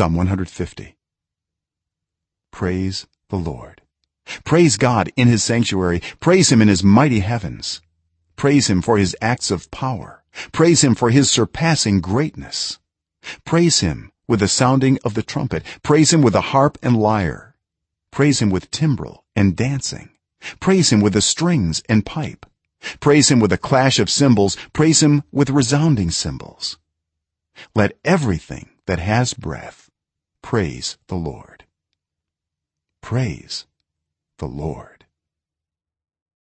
psalm 150 praise the lord. Praise god in his sanctuary. Praise him in his mighty heavens. Praise him for his acts of power. Praise him for his surpassing greatness. Praise him with the sounding of the trumpet. Praise him with the harp and lyre. Praise him with timbrel and dancing. Praise him with the strings and pipe. Praise him with the clash of cymbals. Praise him with resounding cymbals. Let everything that has breath praise the lord. Praise the lord